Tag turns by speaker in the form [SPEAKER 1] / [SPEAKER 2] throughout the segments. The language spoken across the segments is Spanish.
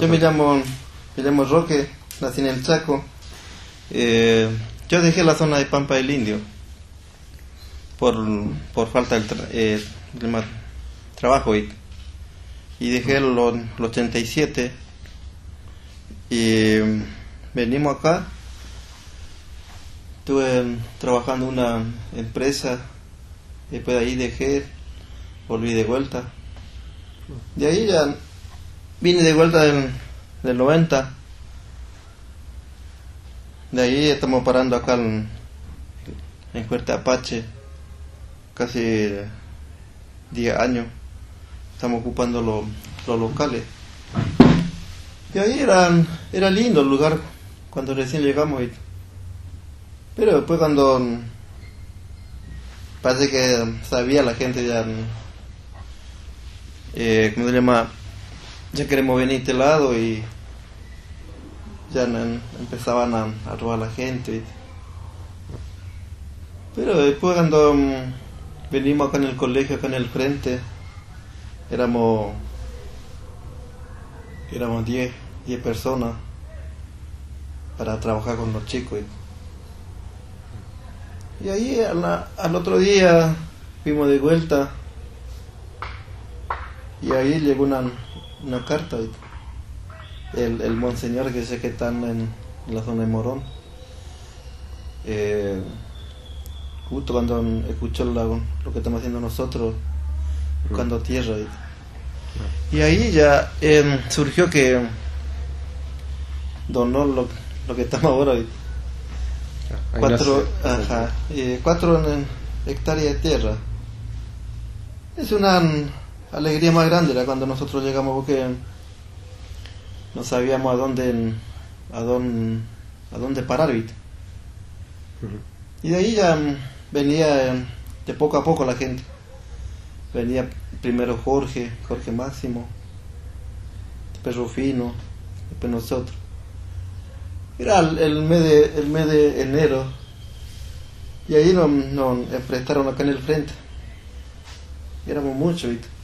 [SPEAKER 1] Yo me llamo, me llamo Roque, nací en el Chaco. Eh, yo dejé la zona de Pampa del Indio por, por falta del tra- eh, trabajo y, y dejé el, el 87 y venimos acá. Estuve trabajando en una empresa, después de ahí dejé, volví de vuelta. De ahí ya vine de vuelta del, del 90. De ahí estamos parando acá en, en Fuerte Apache, casi 10 años. Estamos ocupando lo- los locales. Y ahí era, era lindo el lugar cuando recién llegamos. pero después cuando parece que sabía la gente ya, eh, ¿cómo se llama? Ya queremos venir a este lado y ya no- empezaban a, robar a la gente. Pero después cuando mm, venimos acá en el colegio, acá en el frente, éramos éramos 10 10 personas para trabajar con los chicos. Y, ahí al otro día fuimos de vuelta y ahí llegó una, una carta. El, el monseñor que sé que están en, la zona de Morón. eh, justo cuando escuchó la- lo que estamos haciendo nosotros, buscando tierra. Y, y ahí ya em, surgió que donó lo, lo que estamos ahora. y
[SPEAKER 2] Ahí
[SPEAKER 1] Cuatro, ajá, eh, cuatro hectáreas de tierra. Es una mm, alegría más grande era cuando nosotros llegamos porque no sabíamos a dónde a dónde a dónde parar ¿viste? Y de ahí ya mm, venía eh, de poco a poco la gente. Venía primero Jorge Jorge Máximo después Rufino después nosotros. Era el, mes de el mes de enero. Y ahí nos, nos prestaron acá en el frente. Éramos muchos ¿viste?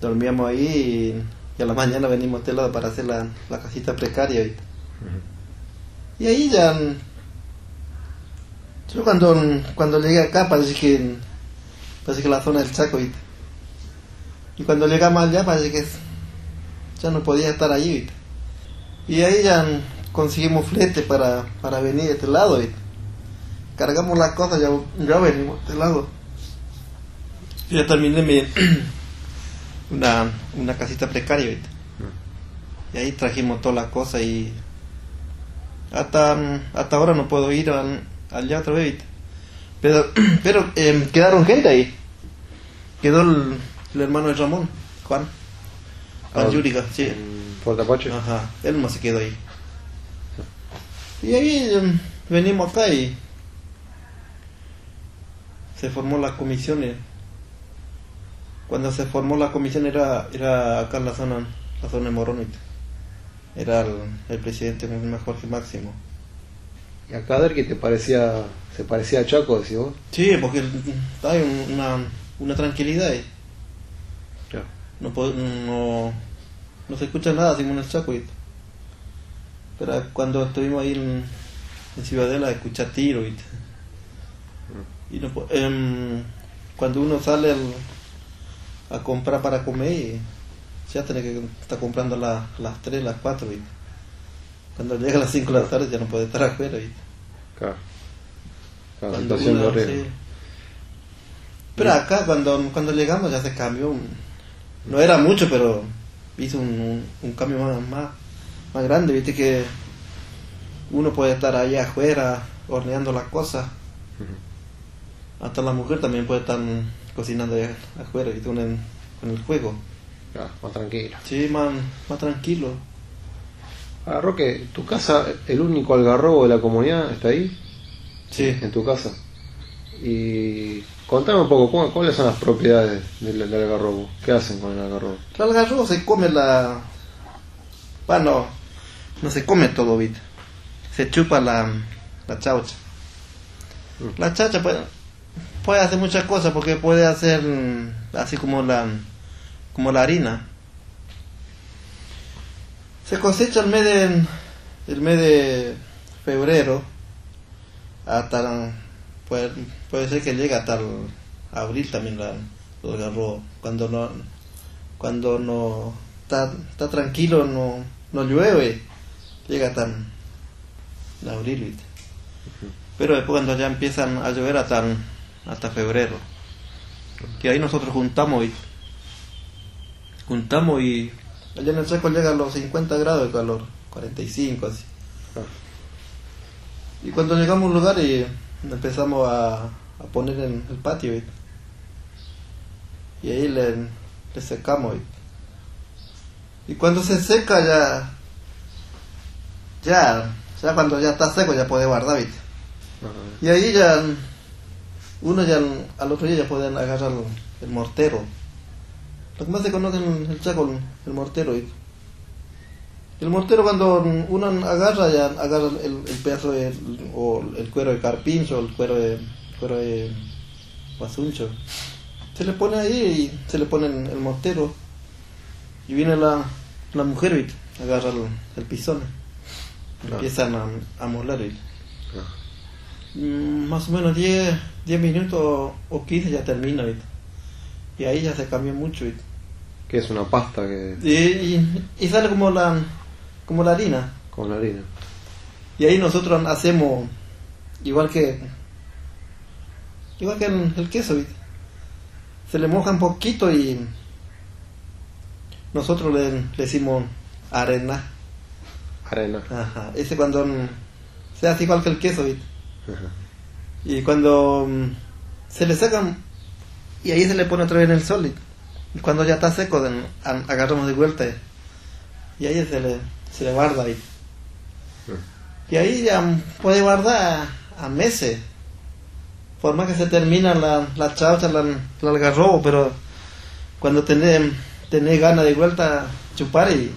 [SPEAKER 1] Dormíamos ahí y, y a la mañana venimos a este lado para hacer la, la casita precaria ¿viste? y ahí ya mm, yo cuando cuando llegué acá parece que parece que la zona del Chaco ¿viste? y cuando llegamos allá parece que ya no podía estar allí ¿viste? y ahí ya mm, conseguimos flete para, para venir de este lado ¿viste? cargamos las cosas ya, ya venimos de este lado ya terminé mi una, una casita precaria ¿viste? y ahí trajimos todas las cosas y hasta mm, hasta ahora no puedo ir al- allá otra pero pero em, quedaron gente ahí quedó el, el hermano de Ramón Juan Juan
[SPEAKER 2] Ah,
[SPEAKER 1] Yuriga sí
[SPEAKER 2] en Puerto Apache.
[SPEAKER 1] Ajá, él más se quedó ahí. Y ahí em, venimos acá y se formó la comisión. eh. Cuando se formó la comisión era, era acá en la zona, la zona de Moronite. Era el, el presidente Jorge Máximo.
[SPEAKER 2] Y acá a ver que te parecía, se parecía a Chaco, decís vos.
[SPEAKER 1] Sí, porque hay un- una, una tranquilidad ahí.
[SPEAKER 2] Ya.
[SPEAKER 1] No, no, no se escucha nada sin el Chaco. y- Pero cuando estuvimos ahí en, en Ciudadela, escucha tiro. Y, y no, em, cuando uno sale al- a comprar para comer, y ya tiene que estar comprando a la- las 3, las 4. Y cuando llega a las 5 de la tarde ya no puede estar afuera. y-
[SPEAKER 2] Claro. Claro,
[SPEAKER 1] cuando uno- sí. Pero acá cuando, cuando llegamos ya se cambió. un- No era mucho, pero hizo un, un, un cambio más, más, más grande. Viste que uno puede estar ahí afuera horneando las cosas. Hasta la mujer también puede estar cocinando afuera. Con el, con el fuego.
[SPEAKER 2] Claro, más tranquilo.
[SPEAKER 1] Sí, más, más tranquilo.
[SPEAKER 2] Ahora, Roque, ¿tu casa, el único algarrobo de la comunidad, está ahí?
[SPEAKER 1] Sí.
[SPEAKER 2] En tu casa. Y contame un poco, ¿cu- ¿cuáles son las propiedades del, del algarrobo? ¿Qué hacen con el algarrobo?
[SPEAKER 1] El algarrobo se come la... Bueno, no se come todo, ¿viste? Se chupa la, la chaucha.
[SPEAKER 2] Mm.
[SPEAKER 1] La chaucha puede, puede hacer muchas cosas porque puede hacer mm, así como la, como la harina. Se cosecha el mes de, el mes de febrero hasta puede, puede ser que llegue hasta el abril también la, los garrobos cuando no cuando no está, está tranquilo no, no llueve llega hasta en abril ¿viste? pero después cuando ya empiezan a llover hasta hasta febrero. Que ahí nosotros juntamos y juntamos y allá en el seco llega a los 50 grados de calor 45 así. Y cuando llegamos a un lugar y empezamos a, a poner en el patio y ahí le, le secamos ¿viste? y cuando se seca ya ya ya cuando ya está seco ya puede guardar ¿viste? y ahí ya uno ya al otro día ya pueden agarrar el, el mortero. Lo que más se conoce en el chaco el mortero el mortero cuando uno agarra ya agarra el, el pedazo de, o el cuero de carpincho o el cuero de cuero de basuncho se le pone ahí y se le pone el mortero. Y viene la, la mujer agarra el, el pisón
[SPEAKER 2] Claro.
[SPEAKER 1] empiezan a, a ¿viste?
[SPEAKER 2] Ah,
[SPEAKER 1] Mm, más o menos 10, 10 minutos o 15 ya termina ¿viste? y ahí ya se cambia mucho ¿viste?
[SPEAKER 2] Que es una pasta que
[SPEAKER 1] Y, y, y sale como la como la harina
[SPEAKER 2] con la harina.
[SPEAKER 1] y ahí nosotros hacemos igual que igual que el, el queso ¿viste? se le moja un poquito y nosotros le, le decimos arena
[SPEAKER 2] Arena.
[SPEAKER 1] Ajá. ese cuando se hace igual que el queso ¿viste?
[SPEAKER 2] Ajá.
[SPEAKER 1] Y cuando mm, se le secan y ahí se le pone otra vez en el sol y cuando ya está seco agarramos de vuelta y ahí se le, se le guarda ¿viste? Y ahí ya puede guardar a, meses. Por más que se termina la, la chaucha, la, la algarrobo, pero cuando tenés, tenés ganas de vuelta chupar y,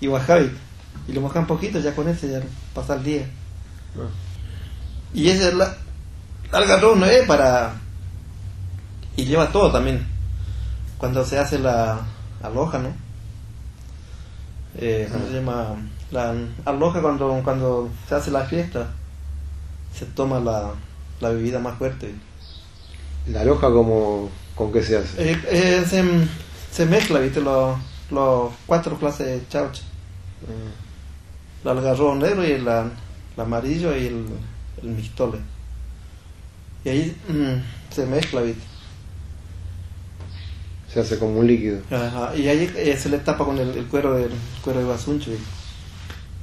[SPEAKER 1] y bajar y, y lo mojan poquito, ya con ese ya pasa el día.
[SPEAKER 2] Ah.
[SPEAKER 1] Y ese la, la algarrobo no es para... Y lleva todo también. Cuando se hace la aloja, ¿no? Eh, ¿Cómo se llama? La aloja cuando, cuando se hace la fiesta. Se toma la, la bebida más fuerte.
[SPEAKER 2] La loja como con qué se hace.
[SPEAKER 1] Eh, eh, se, se mezcla, ¿viste? Los, los cuatro clases de chaucha.
[SPEAKER 2] Ah,
[SPEAKER 1] El algarrobo negro y el, el amarillo y el, el mistole. Y ahí mm, se mezcla, ¿viste?
[SPEAKER 2] Se hace como un líquido.
[SPEAKER 1] Ajá, y ahí eh, se le tapa con el, el cuero del cuero de basuncho. ¿viste?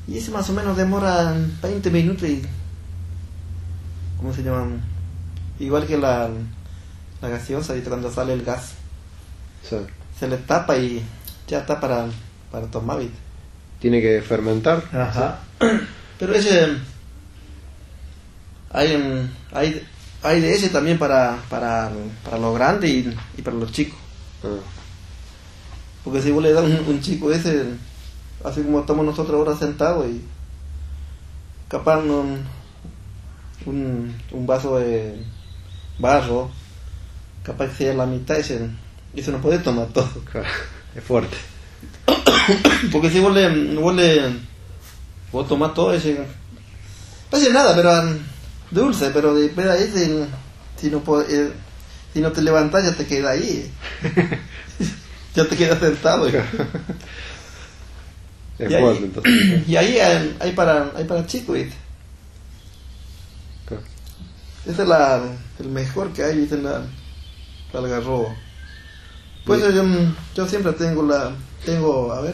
[SPEAKER 1] Y ese más o menos demora 20 minutos y... ¿Cómo se llama? Igual que la, la gaseosa, ¿viste? Cuando sale el gas.
[SPEAKER 2] Sea,
[SPEAKER 1] Se le tapa y ya está para, para tomar, ¿viste?
[SPEAKER 2] tiene que fermentar.
[SPEAKER 1] Ajá. Pero ese hay hay hay de ese también para para, para los grandes y, y para los chicos.
[SPEAKER 2] Ah,
[SPEAKER 1] Porque si vos le das un, un chico ese, así como estamos nosotros ahora sentados y capaz un, un, un vaso de barro, capaz que sea la mitad ese, eso no puede tomar todo.
[SPEAKER 2] claro, es fuerte.
[SPEAKER 1] Porque si vos le, vos le, vos tomás todo ese, no pasa nada, pero dulce, pero de ahí si, si no eh, si no te levantas ya te queda ahí. ya te quedas sentado. Y ahí,
[SPEAKER 2] entonces.
[SPEAKER 1] y ahí hay, hay para hay para chicos. Ese es la, el mejor que hay, ¿viste? La, la algarrobo. Pues yo, yo siempre tengo la, tengo, a ver,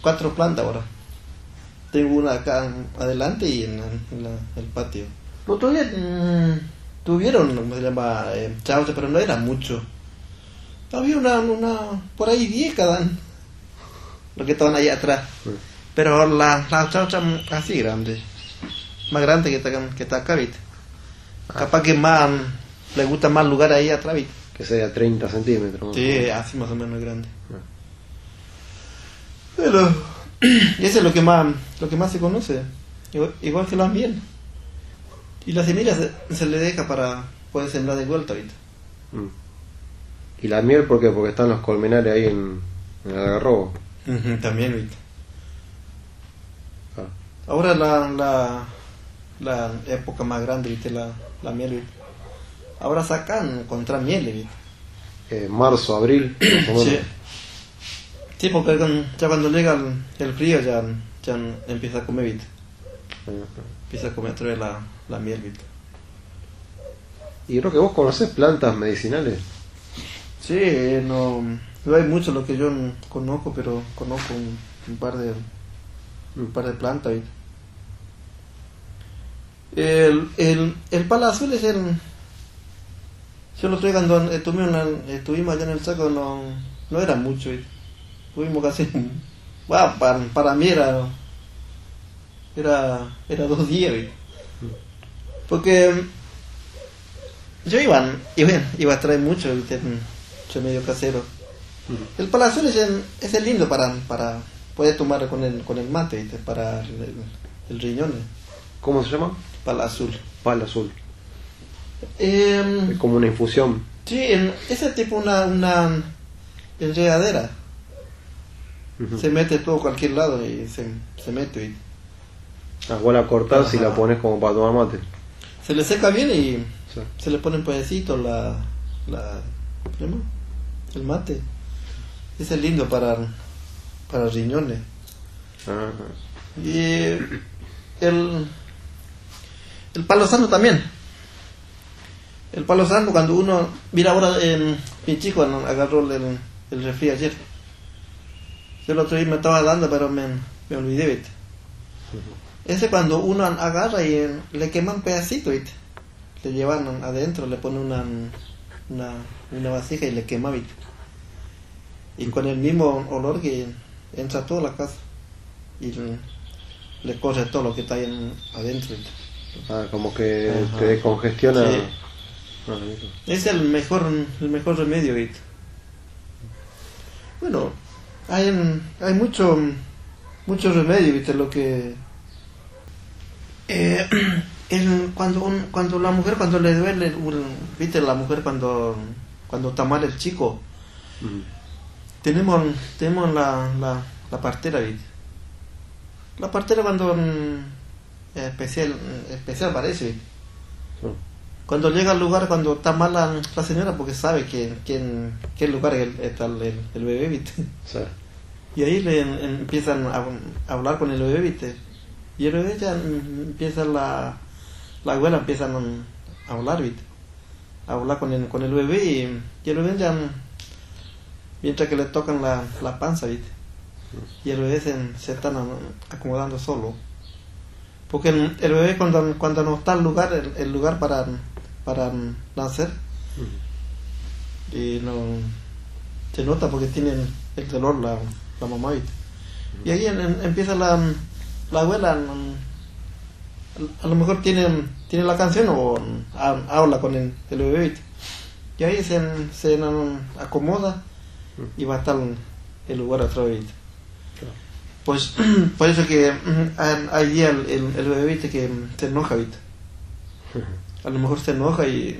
[SPEAKER 1] cuatro plantas ahora. Tengo una acá adelante y en, en la- el patio. Los otros días mm, tuvieron, ¿cómo se llama? Eh, chaucha, pero no era mucho. Había una, una, por ahí diez cada lo que estaban ahí atrás. Pero la, la chaucha mm, así grande. Más grande que está, que está acá, ¿viste? Capaz que más le gusta más lugar ahí atrás, ¿viste?
[SPEAKER 2] Que sea 30 centímetros.
[SPEAKER 1] Sí, así más o menos grande.
[SPEAKER 2] Ah.
[SPEAKER 1] Pero ese es lo que más lo que más se conoce. Igual, igual que la miel. Y la semilla se, se le deja para poder sembrar de vuelta, ¿viste?
[SPEAKER 2] Mm. ¿Y la miel por qué? Porque están los colmenares ahí en, en el algarrobo.
[SPEAKER 1] También, ¿viste? Ahora la, la, la época más grande, ¿viste? La, la miel, ¿viste? Ahora sacan contra miel, ¿viste?
[SPEAKER 2] Eh, marzo, abril, más o menos.
[SPEAKER 1] Sí. Sí, porque ya cuando llega el, el frío ya, ya empieza a comer, ¿viste?
[SPEAKER 2] Ajá.
[SPEAKER 1] Empieza a comer otra vez la, la miel, ¿viste?
[SPEAKER 2] Y creo que vos conocés plantas medicinales.
[SPEAKER 1] Sí, eh, no, no hay mucho lo que yo conozco, pero conozco un, un par de un par de plantas. ¿viste? El, el, el palo azul es el... Yo lo traigo cuando estuvimos, el- estuvimos allá en el saco, no, no era mucho. ¿viste? Tuvimos casi... Bueno, para, para mí era... Era, era dos días, ¿viste? Porque yo iba, iba, iba a traer mucho, ¿viste? Soy medio casero. El palazón es es el lindo para, para poder tomar con el, con el mate, ¿viste? Para el, el riñón,
[SPEAKER 2] ¿Cómo se llama?
[SPEAKER 1] pala azul.
[SPEAKER 2] Pal azul.
[SPEAKER 1] Eh,
[SPEAKER 2] Es como una infusión.
[SPEAKER 1] sí, ese tipo una, una enredadera. Se mete todo a cualquier lado y se, se mete, ¿viste?
[SPEAKER 2] Ah, vos la cortás y
[SPEAKER 1] Ajá.
[SPEAKER 2] la pones como para tomar mate.
[SPEAKER 1] Se le seca bien y
[SPEAKER 2] Sí.
[SPEAKER 1] se le pone en pedacito la, la el mate. Ese es lindo para, para riñones.
[SPEAKER 2] Ajá.
[SPEAKER 1] Y el, el palo santo también. El palo santo, cuando uno. Mira, ahora en, mi chico agarró el, el refri ayer. Yo el otro día me estaba dando, pero me, me olvidé, ¿viste? Ese cuando uno agarra y le queman pedacito, ¿viste? Le llevan adentro, le ponen una, una, una vasija y le quema, ¿viste? Y con el mismo olor que entra a toda la casa. Y le, le corre todo lo que está ahí en- adentro, ¿viste?
[SPEAKER 2] Ah, como que
[SPEAKER 1] Ajá.
[SPEAKER 2] te descongestiona.
[SPEAKER 1] Sí.
[SPEAKER 2] Ah.
[SPEAKER 1] Es el mejor, el mejor remedio, ¿viste? Bueno, hay, en- hay mucho, mucho remedio, ¿viste? Lo que... Eh, el- cuando, un- cuando la mujer, cuando le duele, un- ¿viste? La mujer cuando, cuando está mal el chico, tenemos, tenemos la, la, la partera, ¿viste? La partera cuando... mm, especial, especial parece. Cuando llega al lugar, cuando está mal la, la señora, porque sabe que, que en qué lugar está el, el- el bebé, ¿viste?
[SPEAKER 2] Sí.
[SPEAKER 1] Y ahí le empiezan a, a hablar con el bebé. Y el bebé ya empieza la, la abuela empieza a hablar, ¿viste? A hablar con el, con el bebé y, y el bebé ya, mientras que le tocan la, la panza, ¿viste? Y el bebé se, se están acomodando solo. Porque el, el bebé cuando, cuando no está el lugar, el, el lugar para, para nacer, y no se nota porque tienen el dolor la, la mamá y ahí en- en- empieza la, la abuela mm, a lo mejor tiene, tiene la canción o ha- habla con el, el bebé y ahí se, se mm, acomoda y va a estar el lugar otra vez pues por eso que mm, hay- día el, el, el bebé que mm, se enoja ¿viste? a lo mejor se enoja y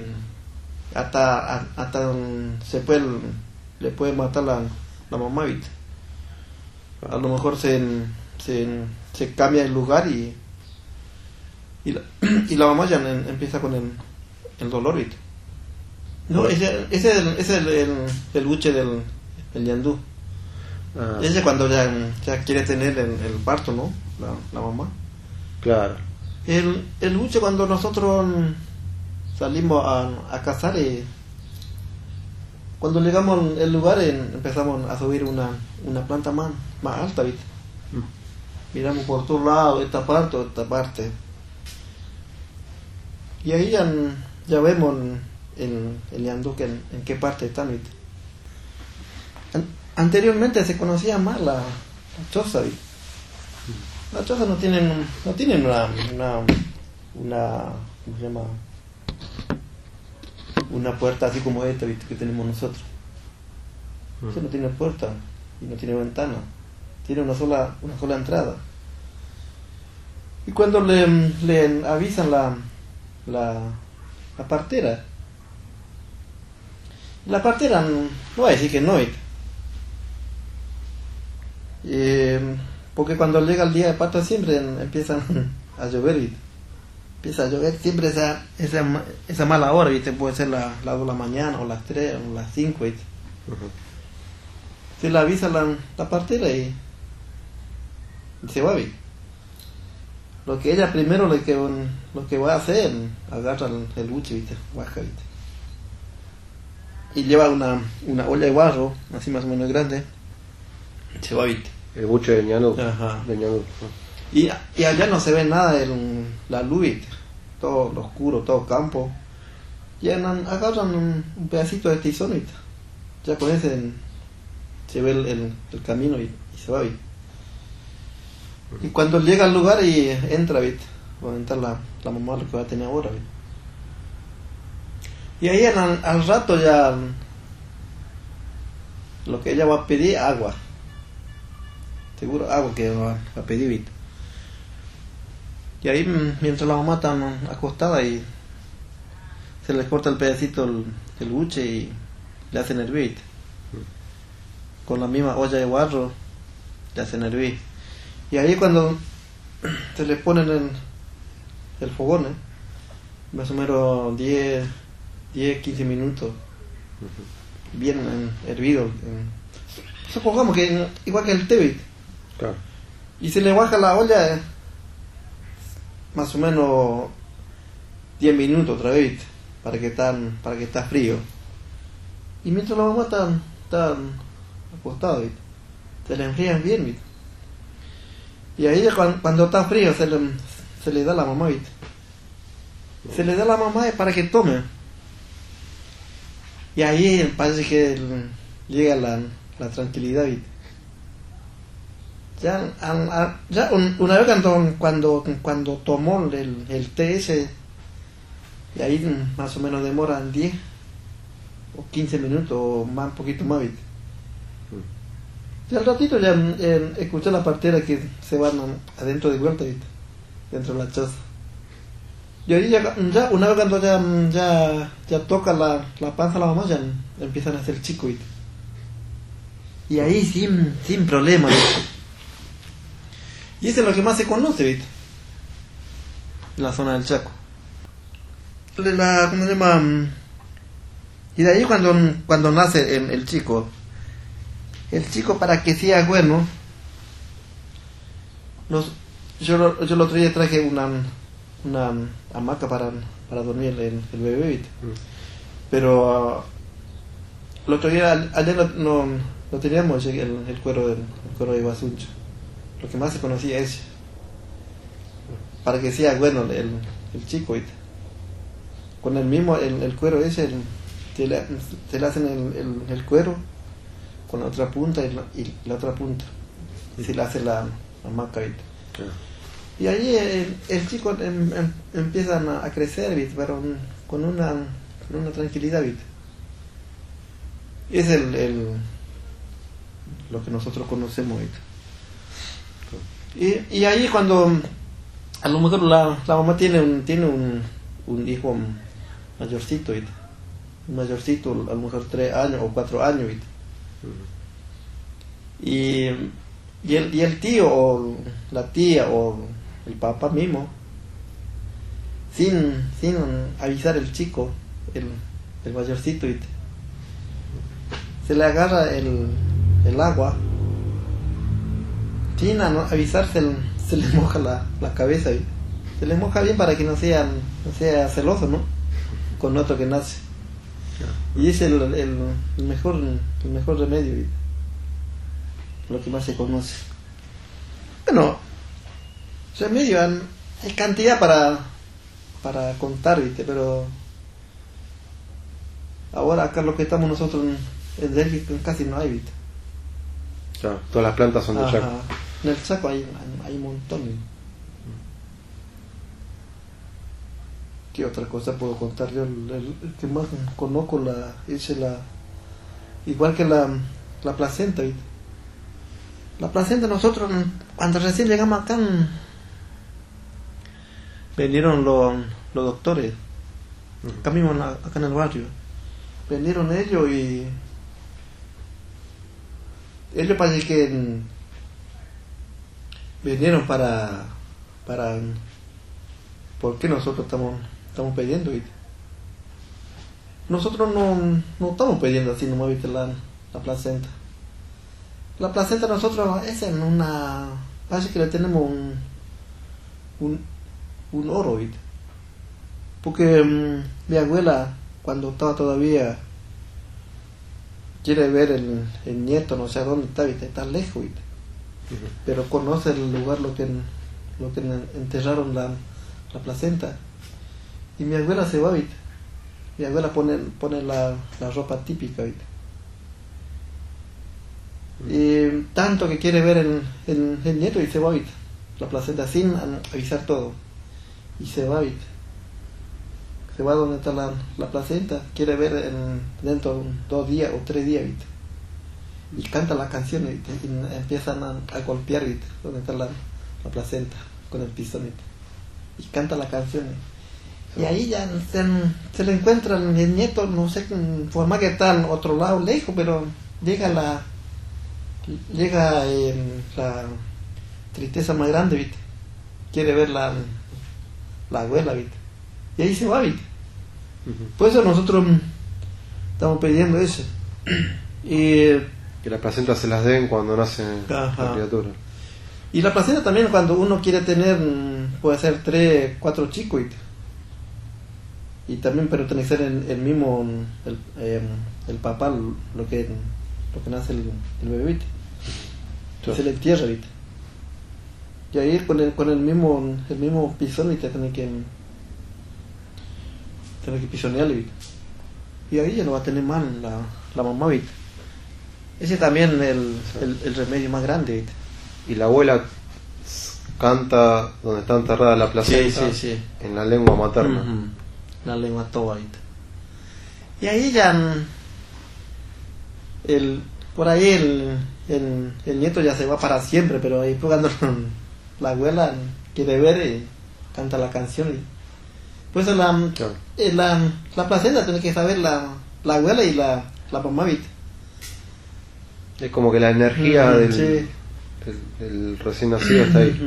[SPEAKER 1] hasta, hasta mm, se puede le puede matar la, la mamá ¿viste? a lo mejor se, se, se cambia el lugar y y la, y la mamá ya en- empieza con el, el dolor ¿viste? no ese, ese es el, ese es el, el, del el yandú
[SPEAKER 2] Ah,
[SPEAKER 1] ese cuando ya, ya quiere tener el, el parto ¿no? la, la mamá
[SPEAKER 2] claro.
[SPEAKER 1] el, el buche cuando nosotros salimos a, a cazar cuando llegamos al lugar en- empezamos a subir una, una planta más, más alta, ¿viste?
[SPEAKER 2] Mm.
[SPEAKER 1] Miramos por todos lados, esta parte, esta parte. Y ahí ya, ya vemos el, el yandú que en, en qué parte están, ¿viste? An- anteriormente se conocía más la, la choza, ¿viste? Las chozas no tienen, no tienen una, una, una, ¿cómo se llama? Una puerta así como esta, ¿viste? Que tenemos nosotros. Eso no tiene puerta y no tiene ventana. Tiene una sola, una sola entrada. Y cuando le, le avisan la, la, la partera, la partera no va a decir que no. Eh, Porque cuando llega el día de pata siempre empiezan a llover. Empieza a llover siempre esa, esa, esa mala hora, ¿viste? Puede ser la- las 2 de la mañana o las 3 o las 5, ¿viste?
[SPEAKER 2] Ujú.
[SPEAKER 1] Se le avisa la, la partera y, y se va, ¿viste? Lo que ella primero lo que, lo que va a hacer, agarra el, el buche, ¿viste? Baja, ¿viste? Y lleva una, una olla de barro, así más o menos grande, se va, ¿viste?
[SPEAKER 2] El buche de ñanú.
[SPEAKER 1] Ajá.
[SPEAKER 2] De ñanú.
[SPEAKER 1] Y, y allá no se ve nada de la luz, todo lo oscuro, todo campo. Y anan- agarran un, pedacito de tizón, ya con ese se ve el, el- camino y, y se va, ¿viste? Y cuando llega al lugar y entra, ¿viste? va a entrar la, la mamá lo que va a tener ahora. Y ahí al, al rato ya lo que ella va a pedir agua. Seguro agua que va, va a pedir, ¿viste? Y ahí mm, mientras la mamá está mm, acostada y se le corta el pedacito el, el buche y le hacen hervir. Con la misma olla de barro le hacen hervir. Y ahí cuando se le ponen el, el fogón, ¿eh? más o menos 10, 10, 15 minutos, bien eh, hervido. Supongamos que igual que el.
[SPEAKER 2] Claro.
[SPEAKER 1] Y se le baja la olla eh, más o menos 10 minutos otra vez, para que tan, para que está frío. Y mientras la mamá está, está acostada, se le enfrían bien, ¿viste? Y ahí cuan- cuando, está frío se le, se le da la mamá, ¿viste? Se le da la mamá para que tome. Y ahí parece que llega la, la tranquilidad, ¿viste? Ya, ya un- una vez cuando, cuando, cuando tomó el, el té ese, y ahí más o menos demoran 10 o 15 minutos o más, un poquito más, ¿viste? Y al ratito ya eh, escuché la partera que se van adentro de vuelta. Dentro de la choza. Y ahí ya, ya una vez cuando ya, ya, ya toca la, la panza la mamá, ya mm, empiezan a hacer chico. Y ahí sin, sin problema. Y eso es lo que más se conoce, ¿viste? La zona del Chaco. La, ¿Cómo se llama? Mm, Y de ahí cuando, cuando nace el, el chico, el chico para que sea bueno, los, yo, lo- yo el otro día traje una, una hamaca para, para dormir el, el bebé, ¿viste? Pero ah, el otro día, ayer no, no, no teníamos el, el cuero del el cuero de basuncho. Lo que más se conocía es. Para que sea bueno el, el chico, ¿viste? Con el mismo, el, el cuero ese, el- se, le, se le hacen el, el, cuero con la otra punta y la, y la otra punta. Y se le hace la, la maca, ¿viste?
[SPEAKER 2] Claro.
[SPEAKER 1] Y ahí el, chico em- em- empiezan a, a crecer, ¿viste? Pero con una, con una tranquilidad, es el, el, lo que nosotros conocemos, ¿viste? Y, y ahí cuando a lo mejor la, la mamá tiene un, tiene un, un hijo mayorcito. Un mayorcito, a lo mejor tres años o cuatro años. Y, y, el, y el tío o la tía o el papá mismo, sin, sin avisar el chico, el, el mayorcito, se le agarra el, el agua, sin avisar se, le- se le moja la, la cabeza, se le moja bien para que no sea, no sea celoso, ¿no? Con otro que nace. Y es el, el, el mejor, el mejor remedio, lo que más se conoce. Bueno, remedio, hay cantidad para, para contar, ¿viste? Pero ahora acá lo que estamos nosotros en, en Delhi casi no hay, ¿viste?
[SPEAKER 2] Claro, todas las plantas son de
[SPEAKER 1] Ajá. En el Chaco hay, hay, un montón. ¿Qué otra cosa puedo contar? Yo el, que más conozco la. Igual que la, la placenta. La placenta nosotros, cuando recién llegamos acá, vinieron los, los doctores, acá mismo, acá en el barrio. Vinieron ellos y... Ellos parece que... vinieron para, para, ¿por qué nosotros estamos, estamos pidiendo? ¿viste? Nosotros no, no estamos pidiendo así nomás, ¿viste? La, la placenta. La placenta nosotros es en una, parece que le tenemos un, un, un oro, ¿viste? Porque mm, mi abuela, cuando estaba todavía, quiere ver el, el nieto, no sé a dónde está, ¿viste? Está lejos, ¿viste? Pero conoce el lugar lo que lo que enterraron la, la placenta y mi abuela se va ¿viste? mi abuela pone pone la, la ropa típica ¿viste? y tanto que quiere ver el, el, el nieto y se va ¿viste? la placenta sin avisar todo y se va ¿viste? se va donde está la, la placenta quiere ver en, dentro de dos días o tres días ¿viste? Y canta las canciones y empiezan a, a golpear donde está la, la, placenta con el pistón y canta las canciones y ahí ya se, se le encuentra el nieto no sé forma que está en otro lado lejos pero llega la llega eh, la tristeza más grande ¿viste? quiere ver la, la abuela ¿viste? y ahí se va ¿viste? Uh -huh. por eso nosotros estamos pidiendo eso y
[SPEAKER 2] que las placentas se las den cuando nace Ajá. la criatura.
[SPEAKER 1] Y la placenta también cuando uno quiere tener, puede ser tres, cuatro chicos. Y, y también, pero tiene que ser el, el mismo, el, eh, el, papá, lo que, lo que nace el, el bebé. Sí. Se le entierra, ¿viste? Y ahí con el, con el mismo, el mismo pisón, ¿viste? Tiene que, tiene que pisonearle, ¿viste? Y ahí ya no va a tener mal la, la mamá, ¿viste? Ese también el, el, el, remedio más grande.
[SPEAKER 2] Y la abuela canta donde está enterrada la placenta
[SPEAKER 1] sí, sí, sí.
[SPEAKER 2] en la lengua materna.
[SPEAKER 1] Uh -huh. La lengua toba. ¿viste? Y ahí ya el, por ahí el, el, el, nieto ya se va para siempre, pero ahí cuando la abuela quiere ver y canta la canción. Y, pues la, claro. la, la placenta tiene que saber la, la abuela y la, la mamá. ¿viste?
[SPEAKER 2] Es como que la energía
[SPEAKER 1] Mm,
[SPEAKER 2] del,
[SPEAKER 1] sí.
[SPEAKER 2] del, del recién nacido está ahí.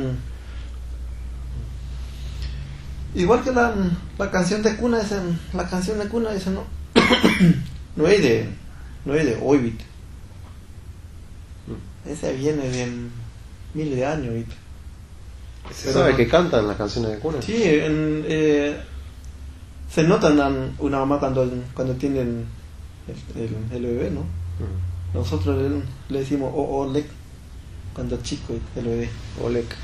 [SPEAKER 1] Igual que la, la canción de cuna, esa, la canción de cuna, esa no, no es de, no es de hoy, ¿viste? Esa viene de miles de años, ¿viste?
[SPEAKER 2] ¿Se sabe que cantan las canciones de cuna?
[SPEAKER 1] Sí, en, eh, se notan una mamá cuando, cuando tienen el, el, el bebé, ¿no?
[SPEAKER 2] Mm.
[SPEAKER 1] Nosotros le, le decimos o Olek cuando chico el bebé, Olek.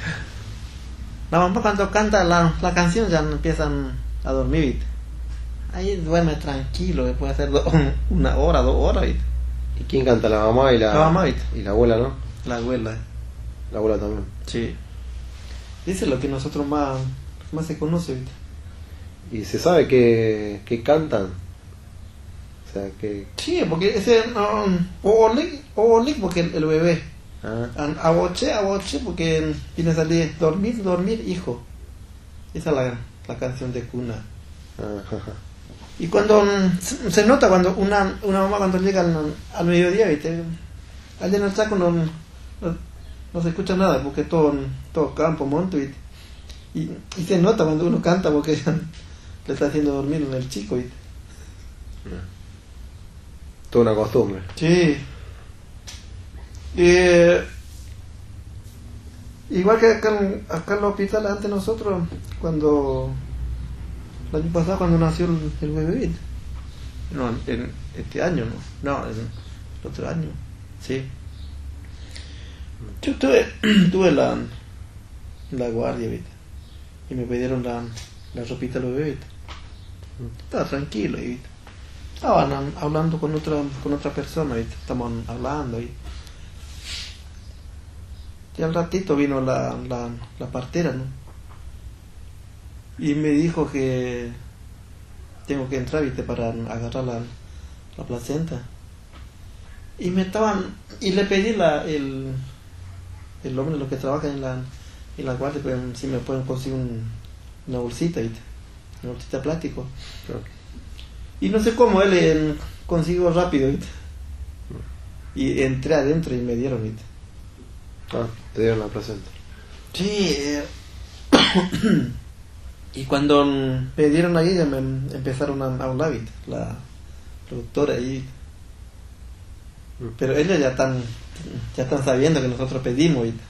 [SPEAKER 1] La mamá cuando canta la, la canción ya empiezan a dormir, ¿viste? Ahí duerme tranquilo, puede hacer do, una hora, dos horas, ¿viste?
[SPEAKER 2] ¿Y quién canta? La mamá y la,
[SPEAKER 1] La mamá,
[SPEAKER 2] y la abuela, ¿no?
[SPEAKER 1] La abuela,
[SPEAKER 2] La abuela también.
[SPEAKER 1] sí. Dice lo que nosotros más, más se conoce, ¿viste?
[SPEAKER 2] ¿Y se sabe que, que cantan? O sea, que...
[SPEAKER 1] Sí, porque ese um, Olek porque el, el bebé.
[SPEAKER 2] Ah,
[SPEAKER 1] Aboche, aboche, porque viene a salir dormir, dormir, hijo. Esa es la, la canción de cuna.
[SPEAKER 2] ah.
[SPEAKER 1] Y cuando mm, se nota cuando una, una mamá cuando llega al, al mediodía, ¿viste? Allá en el saco no, no, no se escucha nada porque todo, todo campo, monte, ¿viste? Y, y se nota cuando uno canta porque le está haciendo dormir el chico, ¿viste?
[SPEAKER 2] Toda una costumbre.
[SPEAKER 1] Sí. Eh, igual que acá, acá en el hospital, antes nosotros, cuando. El año pasado, cuando nació el, el bebé. No, en este año, ¿no? No, en el otro año. Sí. Yo tuve, tuve la, la guardia, ¿viste? Y me pidieron la, la ropita del bebé, ¿viste? Estaba tranquilo, ¿viste? Estaban hablando con otra, con otra persona, ¿viste? Estaban hablando y... Y al ratito vino la, la, la partera, ¿no? Y me dijo que tengo que entrar, ¿viste? Para agarrar la, la placenta. Y me estaban... Y le pedí la, el, el hombre, los que trabajan en la, en la guardia, pues, si me pueden conseguir un- una bolsita, ¿viste? Una bolsita de plástico. Y no sé cómo él eh, consiguió rápido, ¿viste? Y entré adentro y me dieron, ¿viste?
[SPEAKER 2] Ah, te dieron la placenta.
[SPEAKER 1] Sí, eh, y cuando me dieron ahí ya me empezaron a, a hablar, ¿viste? la productora ahí. Pero ellos ya están, ya están sabiendo que nosotros pedimos, ¿viste?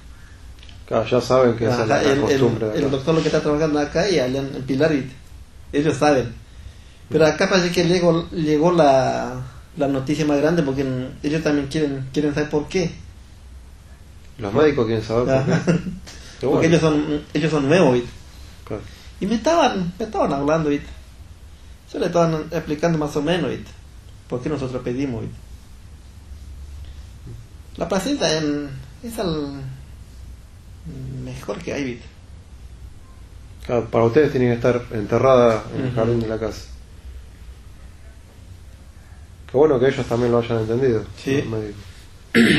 [SPEAKER 2] Claro, ya saben que esa es la,
[SPEAKER 1] el,
[SPEAKER 2] costumbre.
[SPEAKER 1] el doctor lo que está trabajando acá y allá en, en Pilar, ¿viste? ellos saben. Pero acá parece que llegó, llegó la, la noticia más grande porque ellos también quieren, quieren saber por qué.
[SPEAKER 2] Los médicos quieren saber por
[SPEAKER 1] Ajá.
[SPEAKER 2] qué. Qué
[SPEAKER 1] Porque
[SPEAKER 2] bueno.
[SPEAKER 1] ellos son, ellos son nuevos, ¿viste?
[SPEAKER 2] Claro.
[SPEAKER 1] Y me estaban, me estaban hablando, ¿viste? Se le estaban explicando más o menos, ¿viste? ¿Por qué nosotros pedimos, ¿viste? La placenta en- es el mejor que hay, ¿viste?
[SPEAKER 2] Claro, para ustedes tiene que estar enterrada en el jardín de la casa. Qué bueno que ellos también lo hayan entendido.
[SPEAKER 1] Sí.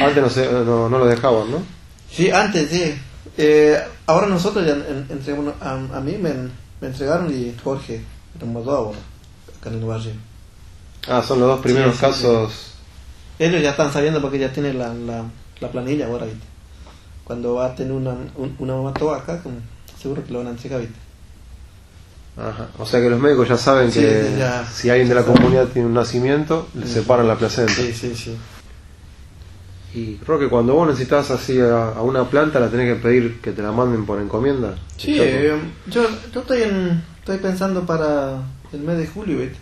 [SPEAKER 2] Antes no, se, no, no lo dejaban, ¿no?
[SPEAKER 1] Sí, antes, sí. Eh, ahora nosotros ya en- entre uno- a, a mí me, me entregaron y Jorge, ahora, acá en el barrio.
[SPEAKER 2] Ah, son los dos primeros
[SPEAKER 1] Sí, sí,
[SPEAKER 2] casos.
[SPEAKER 1] Ellos ya están sabiendo porque ya tienen la, la, la planilla ahora, ¿viste? Cuando va a tener una, un- una mamá acá, seguro que lo van a entregar, ¿viste?
[SPEAKER 2] Ajá. O sea que los médicos ya saben
[SPEAKER 1] Sí,
[SPEAKER 2] que
[SPEAKER 1] ya.
[SPEAKER 2] si alguien de la comunidad tiene un nacimiento, le separan la placenta.
[SPEAKER 1] Sí, sí, sí.
[SPEAKER 2] Y creo que cuando vos necesitas así a, a una planta, la tenés que pedir que te la manden por encomienda.
[SPEAKER 1] Sí, eh, yo, yo estoy, en, estoy pensando para el mes de julio, ¿viste?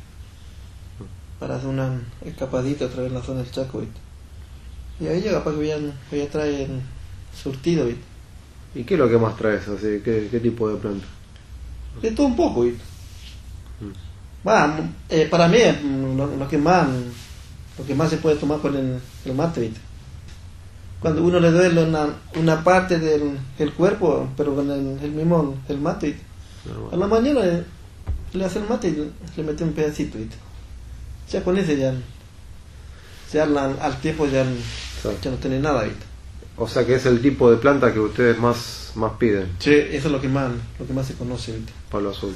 [SPEAKER 1] Para hacer una escapadita otra vez en la zona del Chaco, ¿viste? Y ahí llega para que voy a, voy a traer surtido, ¿viste?
[SPEAKER 2] ¿Y qué es lo que más traes? Así, ¿qué, qué tipo de planta?
[SPEAKER 1] De todo un poco, ¿viste?
[SPEAKER 2] Mm.
[SPEAKER 1] Eh, para mí mm, lo, lo que más lo que más se puede tomar con el, el mate, ¿viste? Cuando uno le duele una, una parte del, del cuerpo, pero con el, el mismo el mate, ¿viste? A la mañana le, le hace el mate y le mete un pedacito, ¿viste? Ya con ese ya, ya al, al tiempo ya, ya no tiene nada, ¿viste?
[SPEAKER 2] O sea que es el tipo de planta que ustedes más, más piden,
[SPEAKER 1] Sí, eso es lo que más, lo que más se conoce, ¿viste?
[SPEAKER 2] palo azul.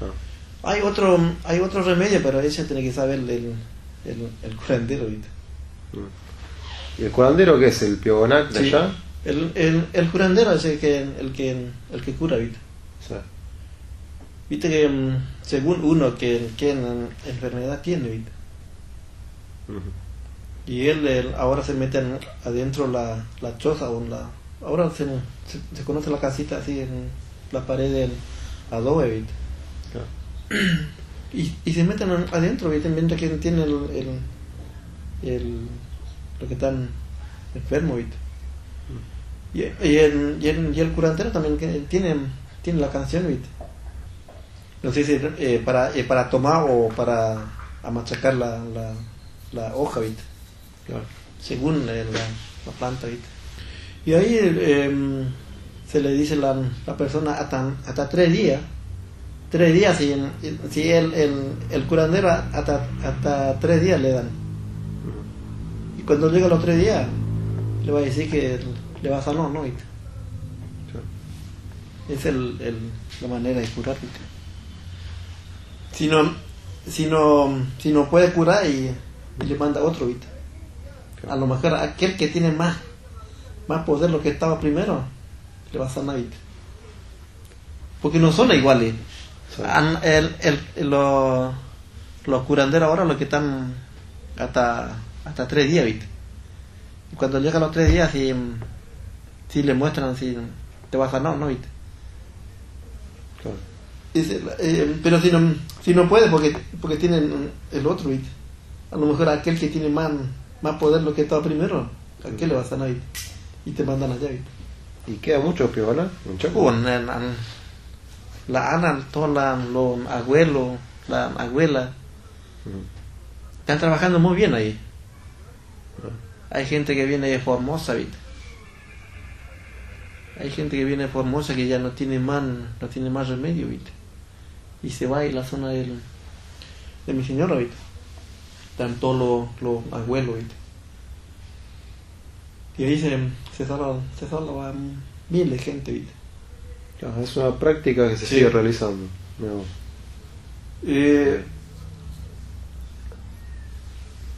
[SPEAKER 2] Ah.
[SPEAKER 1] Hay otro, hay otro remedio, pero ese tiene que saber el, el, el curandero, ¿viste?
[SPEAKER 2] ¿Y el curandero qué es? ¿El piogonac de
[SPEAKER 1] Sí.
[SPEAKER 2] allá?
[SPEAKER 1] El, el, el curandero es el que, el que, el que cura, ¿viste?
[SPEAKER 2] O sea,
[SPEAKER 1] Viste que mm, según uno que, que en- enfermedad tiene, ¿viste?
[SPEAKER 2] ujú.
[SPEAKER 1] Y él, él ahora se mete en- adentro la, la choza o la... Ahora se, se, se conoce la casita así en la pared del adobe, ¿viste?
[SPEAKER 2] Claro.
[SPEAKER 1] Y, y se meten en- adentro, ¿viste? Mientras que tiene el, el, el- lo que están enfermo, ¿viste? Y, y, el, y, el, y el curandero también que tiene, tiene la canción, ¿viste? No sé si eh, para, eh, para tomar o para a machacar la, la, la hoja, ¿viste?
[SPEAKER 2] Claro.
[SPEAKER 1] según la, la planta ¿viste? y ahí eh, se le dice la, la persona hasta, hasta tres días tres días si, si el, el, el curandero hasta, hasta tres días le dan y cuando llega los tres días le va a decir que le va a sanar ¿no? ¿viste? Es el, el, la manera de curar si no si no si no puede curar y, y le manda otro ¿viste? A lo mejor aquel que tiene más más poder lo que estaba primero le va a ¿viste? porque no son iguales
[SPEAKER 2] Sí.
[SPEAKER 1] An- el, el, los, los curanderos ahora los que están hasta hasta tres días ¿viste? y cuando llegan los tres días si, si le muestran si te va a sanar no ¿viste?
[SPEAKER 2] Claro.
[SPEAKER 1] Dice, eh, pero si no, si no puede porque, porque tienen el otro, ¿viste? A lo mejor aquel que tiene más, más poder lo que estaba primero, aquel le va a ¿viste? Y te mandan allá.
[SPEAKER 2] ¿Y queda mucho Chaco?
[SPEAKER 1] Con la, Ana, todos los abuelos, la abuela,
[SPEAKER 2] Ujú.
[SPEAKER 1] están trabajando muy bien ahí. Hay gente que viene de Formosa, ¿viste? Hay gente que viene de Formosa que ya no tiene más, no tiene más remedio, ¿viste? Y se va a ir a la zona del, de mi señora, ¿viste? Los, los abuelos, ¿viste? Y ahí se, se salva, se salva miles de gente, ¿viste?
[SPEAKER 2] Claro, es una práctica que se
[SPEAKER 1] Sí.
[SPEAKER 2] sigue realizando. Vos.
[SPEAKER 1] Eh,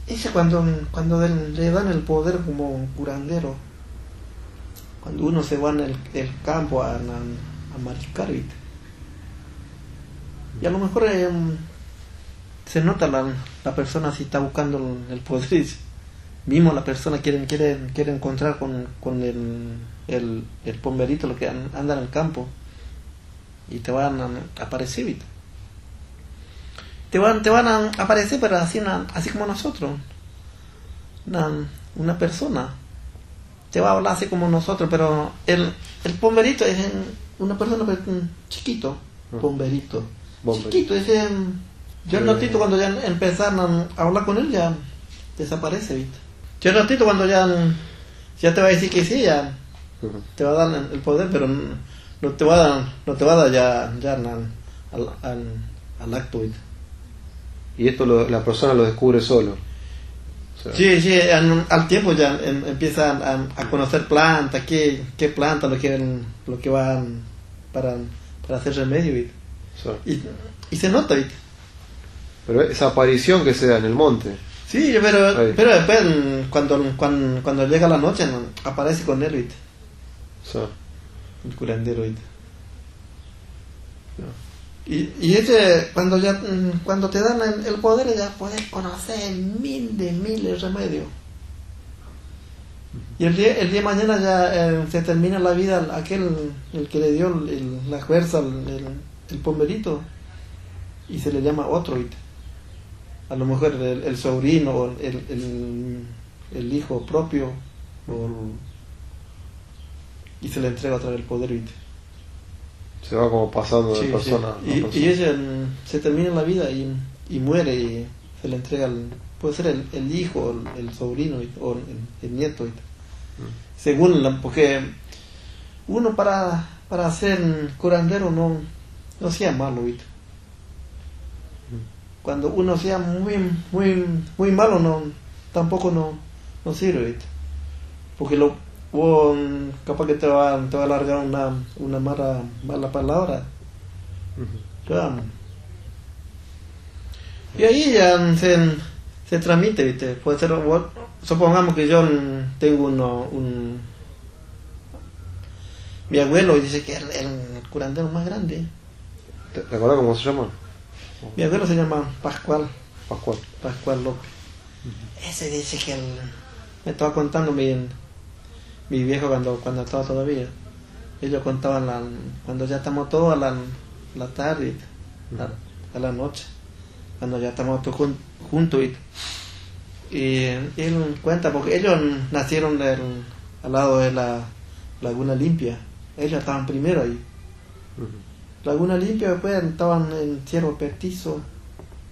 [SPEAKER 1] ese cuando, cuando le dan el poder como curandero, cuando uno se va en el, el campo a, a, a mariscar, ¿viste? Y a lo mejor eh, se nota la, la persona si está buscando el, el poder. Mismo la persona quiere, quiere, quiere encontrar con, con el, el, el pomberito, lo que an- anda en el campo. Y te van a aparecer, ¿viste? Te van, te van a aparecer, pero así, una- así como nosotros. Una, una persona te va a hablar así como nosotros, pero el, el pomberito es una persona chiquito, pomberito.
[SPEAKER 2] Bomberito.
[SPEAKER 1] Chiquito, mm, yo
[SPEAKER 2] Eh.
[SPEAKER 1] ratito cuando ya empezaron a hablar con él ya desaparece, ¿viste? Yo el ratito cuando ya, ya te va a decir que sí, ya te va a dar el poder, pero no no te va a dar, no te va a dar ya, ya al, al, al, al acto, ¿viste?
[SPEAKER 2] Y esto lo- la persona lo descubre solo. O sea,
[SPEAKER 1] Sí, sí, al, al tiempo ya em- empiezan a, a conocer plantas, qué, qué plantas lo que, lo que van para, para hacer remedio, ¿viste?
[SPEAKER 2] o sea,
[SPEAKER 1] Y, y se nota, ¿viste?
[SPEAKER 2] Pero esa aparición que se da en el monte.
[SPEAKER 1] Sí, pero,
[SPEAKER 2] Ahí.
[SPEAKER 1] pero después, cuando, cuando, cuando llega la noche, no, aparece con él,
[SPEAKER 2] sea,
[SPEAKER 1] El curandero, ¿viste? Y, y ese, cuando ya mm, cuando te dan el, poder, ya puedes conocer mil de miles de remedios. Y el día, el día de mañana ya eh, se termina la vida aquel, el que le dio el- la fuerza, el, el, pomberito, y se le llama otro, ¿viste? A lo mejor el, el sobrino o el, el, el hijo propio, o y se le entrega otra vez el poder, ¿viste?
[SPEAKER 2] se va como pasando de persona
[SPEAKER 1] sí.
[SPEAKER 2] a
[SPEAKER 1] Y,
[SPEAKER 2] persona.
[SPEAKER 1] y ella mm, se termina la vida y, y muere y se le entrega al, puede ser el, el hijo, el, el sobrino o el, nieto. y- Según la, porque uno para, para ser curandero no, no sea malo. ¿viste? Cuando uno sea muy, muy, muy malo no, tampoco no, no sirve. ¿viste? Porque lo, vos, mm, capaz que te va, te va a alargar una, una mala, mala palabra. Ya. Y ahí ya se, se transmite, ¿viste? Puede ser, supongamos que yo mm, tengo uno, un... Mi abuelo dice que es el, el curandero más grande.
[SPEAKER 2] ¿Te, te acordás cómo se llama?
[SPEAKER 1] Mi abuelo se llama Pascual,
[SPEAKER 2] Pascual.
[SPEAKER 1] Pascual López. Ese dice que el- me estaba contando mi, mi viejo cuando, cuando estaba todavía. Ellos contaban la, cuando ya estamos todos a la, la tarde, a, a la noche, cuando ya estamos todos jun- juntos. ¿viste? Y él cuenta, porque ellos nacieron del- al lado de la Laguna Limpia. Ellos estaban primero ahí. Laguna Limpia, después estaban en Cierro Petizo,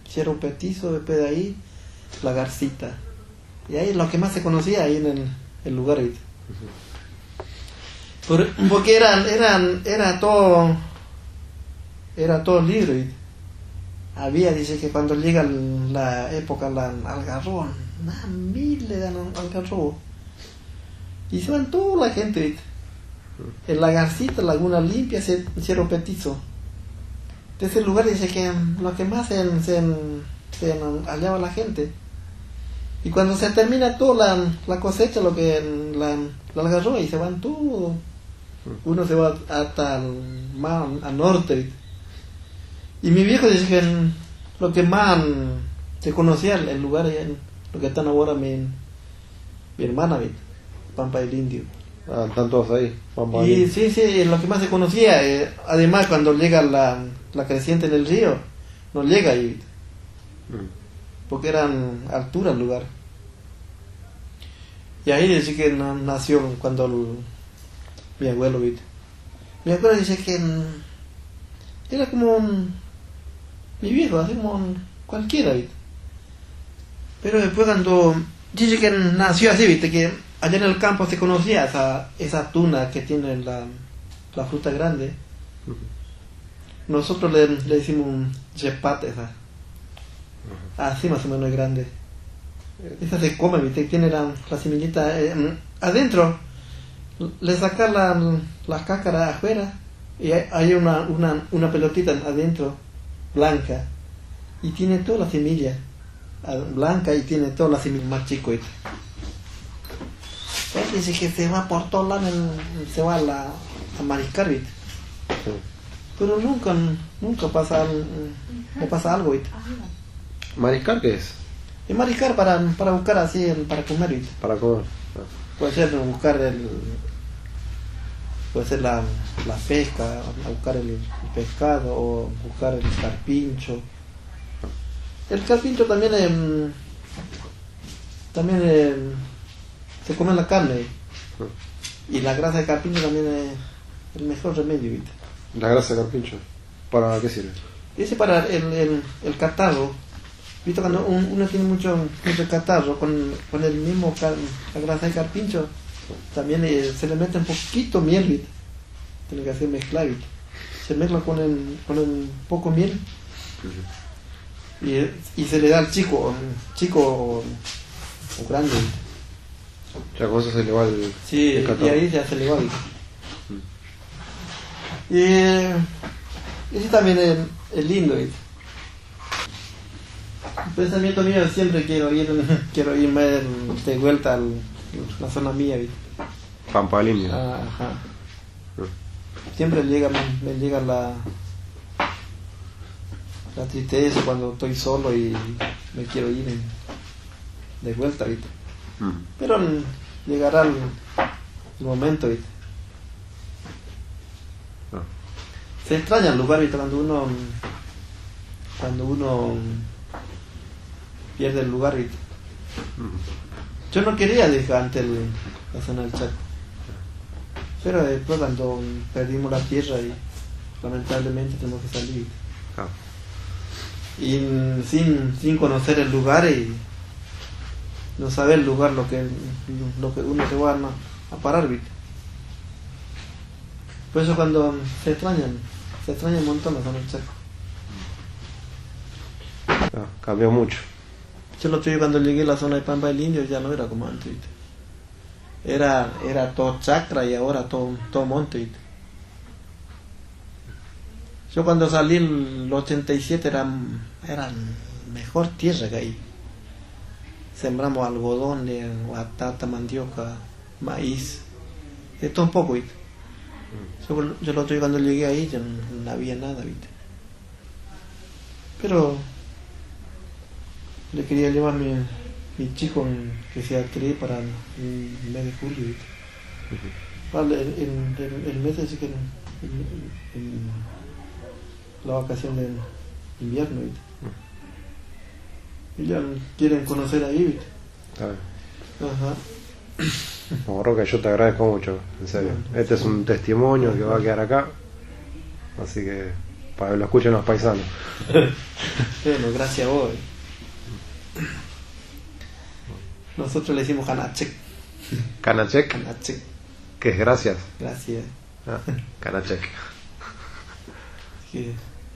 [SPEAKER 1] Cierro Petizo, después de ahí La Garcita. Y ahí lo que más se conocía ahí en el, lugar. porque eran, eran, era todo, era todo libre. Había, dice que cuando llega la época la algarrobo, nada, miles de algarrobos. Y se van toda la gente. En la Garcita, Laguna Limpia, Cerro Petizo. De ese lugar dice que lo que más se, se, se hallaba la gente. Y cuando se termina toda la, la cosecha, lo que la, la algarroba y se van todo. Uno se va hasta el mar, al norte. Y mi viejo dice que lo que más se conocía el, el lugar, lo que están ahora mi, mi hermana. Pampa del Indio.
[SPEAKER 2] Ah, están todos ahí. Vamos
[SPEAKER 1] Y sí, sí, lo que más se conocía. eh, además, cuando llega la, la creciente en el río, no llega ahí, ¿viste? porque eran altura el lugar. Y ahí dice que na- nació cuando el- mi abuelo, ¿viste? Mi abuelo dice que mm, era como un- mi viejo, así como un- cualquiera, ¿viste? Pero después cuando dice que nació así, ¿viste? Que allá en el campo se conocía esa, esa tuna que tiene la, la fruta grande. Nosotros le, le decimos un yepate, esa. Así más o menos es grande. Esa se come, ¿viste? Tiene la, la semillita eh, mm, adentro. Le saca la, la cáscara afuera y hay, una, una, una pelotita adentro, blanca. Y tiene toda la semilla ah, blanca y tiene toda la semilla más chico. ¿viste? Él dice que se va por todos lados, se va a, la, a mariscar, ¿viste?
[SPEAKER 2] Sí.
[SPEAKER 1] Pero nunca, nunca pasa, le pasa algo, ¿viste?
[SPEAKER 2] ¿Mariscar qué es?
[SPEAKER 1] Y mariscar para, para buscar así, para comer, ¿viste?
[SPEAKER 2] Para comer. Ah.
[SPEAKER 1] Puede ser buscar el. Puede ser la, la pesca, buscar el, el pescado o buscar el carpincho. El carpincho también también se come la carne y la grasa de carpincho también es el mejor remedio, ¿viste?
[SPEAKER 2] La grasa de carpincho. ¿Para qué sirve?
[SPEAKER 1] Ese para el, el, el catarro. ¿Viste cuando un- uno tiene mucho, mucho catarro con, con el mismo car- la grasa de carpincho? También eh, se le mete un poquito miel, ¿viste? Tiene que hacer mezclar, ¿viste? Se mezcla con el, con el poco miel y, y se le da al chico, chico o, o grande, ¿viste?
[SPEAKER 2] Ya le va el,
[SPEAKER 1] Sí,
[SPEAKER 2] el
[SPEAKER 1] y ahí se hace el igual. Y ese también es, es lindo. El pensamiento mío es siempre quiero ir quiero irme de vuelta a la zona mía.
[SPEAKER 2] ¿no?
[SPEAKER 1] Ah, Ajá. Siempre llega, me, me llega la, la tristeza cuando estoy solo y me quiero ir de vuelta. Pero llegará el, el momento, ¿viste?
[SPEAKER 2] Ah.
[SPEAKER 1] Se extraña el lugar, ¿viste? Cuando uno, cuando uno pierde el lugar, ¿viste? Yo no quería dejar antes el, la zona del Chaco. Pero después cuando perdimos la tierra y lamentablemente tenemos que salir.
[SPEAKER 2] Ah.
[SPEAKER 1] Y sin, sin conocer el lugar y no saber el lugar lo que, lo que uno se va a, a parar, ¿viste? Por eso cuando se extrañan, se extraña un montón la zona del Chaco.
[SPEAKER 2] Ah, cambió mucho.
[SPEAKER 1] Yo lo tuve cuando llegué a la zona de Pampa del Indio ya no era como antes, ¿viste? Era, era todo chacra y ahora todo, todo monte, ¿viste? Yo cuando salí el 87 era, era mejor tierra que ahí. Sembramos algodón, batata, mandioca, maíz, de todo un poco, ¿viste? Yo, yo lo tuve cuando llegué ahí, ya no, no había nada, ¿viste? Pero le quería llevar mi, mi chico que sea actriz para el, el mes de julio. ¿viste? Para el, el- el- el mes así que la vacación de invierno. ¿viste? Y ya quieren conocer.
[SPEAKER 2] Está bien.
[SPEAKER 1] Ajá.
[SPEAKER 2] No, Roca, yo te agradezco mucho, en serio.
[SPEAKER 1] Bueno,
[SPEAKER 2] Este es un testimonio que va a quedar acá. Así que para que lo escuchen los paisanos.
[SPEAKER 1] Bueno, gracias a vos. Nosotros le decimos Hanachek.
[SPEAKER 2] Canachek,
[SPEAKER 1] Hanachek.
[SPEAKER 2] que es gracias.
[SPEAKER 1] Gracias.
[SPEAKER 2] Ah, Canachek.
[SPEAKER 1] Que